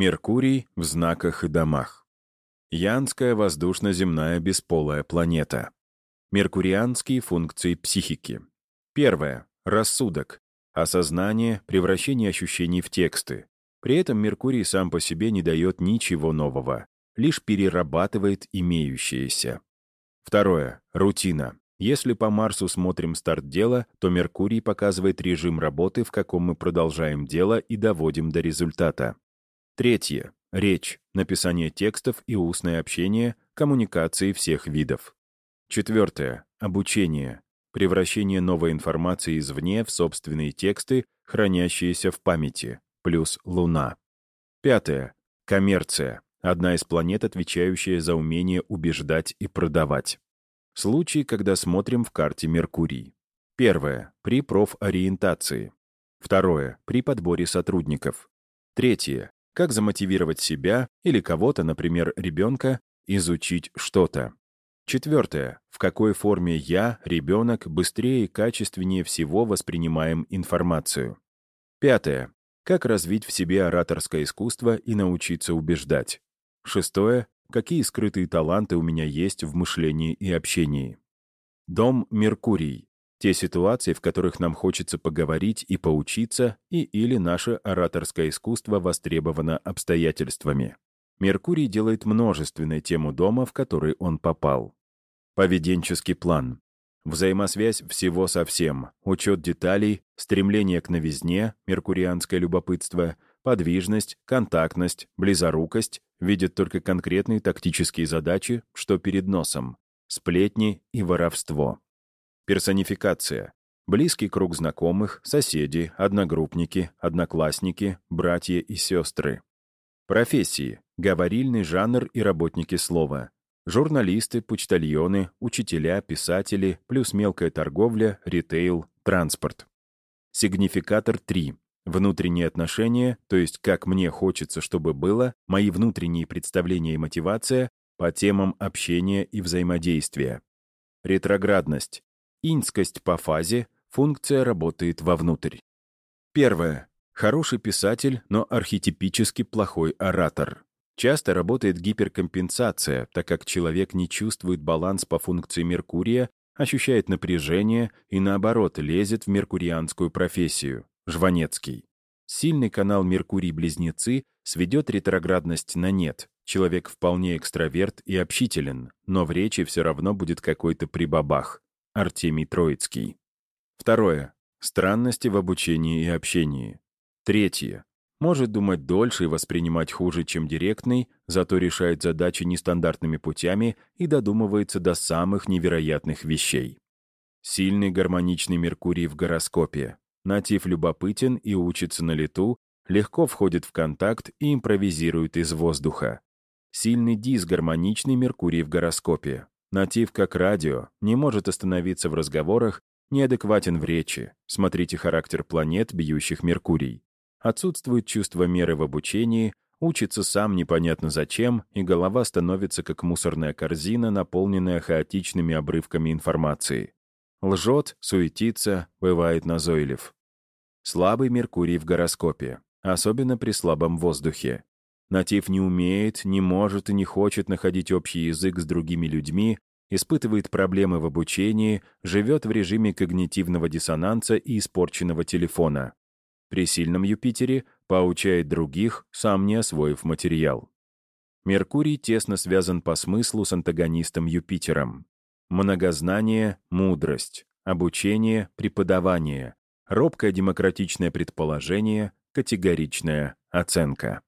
Меркурий в знаках и домах. Янская воздушно-земная бесполая планета. Меркурианские функции психики. Первое. Рассудок. Осознание, превращение ощущений в тексты. При этом Меркурий сам по себе не дает ничего нового, лишь перерабатывает имеющееся. Второе. Рутина. Если по Марсу смотрим старт дела, то Меркурий показывает режим работы, в каком мы продолжаем дело и доводим до результата. Третье. Речь, написание текстов и устное общение, коммуникации всех видов. Четвертое. Обучение. Превращение новой информации извне в собственные тексты, хранящиеся в памяти, плюс Луна. Пятое. Коммерция. Одна из планет, отвечающая за умение убеждать и продавать. Случай, когда смотрим в карте Меркурий. Первое. При профориентации. Второе. При подборе сотрудников. Третье. Как замотивировать себя или кого-то, например, ребенка, изучить что-то. Четвертое. В какой форме я, ребенок, быстрее и качественнее всего воспринимаем информацию. Пятое. Как развить в себе ораторское искусство и научиться убеждать. Шестое какие скрытые таланты у меня есть в мышлении и общении. Дом Меркурий. Те ситуации, в которых нам хочется поговорить и поучиться, и или наше ораторское искусство востребовано обстоятельствами. Меркурий делает множественной тему дома, в который он попал. Поведенческий план. Взаимосвязь всего со всем, учет деталей, стремление к новизне, меркурианское любопытство — подвижность, контактность, близорукость, видят только конкретные тактические задачи, что перед носом, сплетни и воровство. Персонификация. Близкий круг знакомых, соседи, одногруппники, одноклассники, братья и сестры. Профессии. Говорильный жанр и работники слова. Журналисты, почтальоны, учителя, писатели, плюс мелкая торговля, ритейл, транспорт. Сигнификатор 3. Внутренние отношения, то есть как мне хочется, чтобы было, мои внутренние представления и мотивация по темам общения и взаимодействия. Ретроградность. Иньскость по фазе, функция работает вовнутрь. Первое. Хороший писатель, но архетипически плохой оратор. Часто работает гиперкомпенсация, так как человек не чувствует баланс по функции Меркурия, ощущает напряжение и, наоборот, лезет в меркурианскую профессию. Жванецкий. Сильный канал Меркурий-близнецы сведет ретроградность на нет. Человек вполне экстраверт и общителен, но в речи все равно будет какой-то прибабах. Артемий Троицкий. Второе. Странности в обучении и общении. Третье. Может думать дольше и воспринимать хуже, чем директный, зато решает задачи нестандартными путями и додумывается до самых невероятных вещей. Сильный гармоничный Меркурий в гороскопе. Натив любопытен и учится на лету, легко входит в контакт и импровизирует из воздуха. Сильный дисгармоничный Меркурий в гороскопе. Натив как радио, не может остановиться в разговорах, неадекватен в речи. Смотрите характер планет, бьющих Меркурий. Отсутствует чувство меры в обучении, учится сам непонятно зачем, и голова становится как мусорная корзина, наполненная хаотичными обрывками информации. Лжет, суетится, бывает назойлив. Слабый Меркурий в гороскопе, особенно при слабом воздухе. Натив не умеет, не может и не хочет находить общий язык с другими людьми, испытывает проблемы в обучении, живет в режиме когнитивного диссонанса и испорченного телефона. При сильном Юпитере поучает других, сам не освоив материал. Меркурий тесно связан по смыслу с антагонистом Юпитером. Многознание — мудрость, обучение — преподавание, робкое демократичное предположение — категоричная оценка.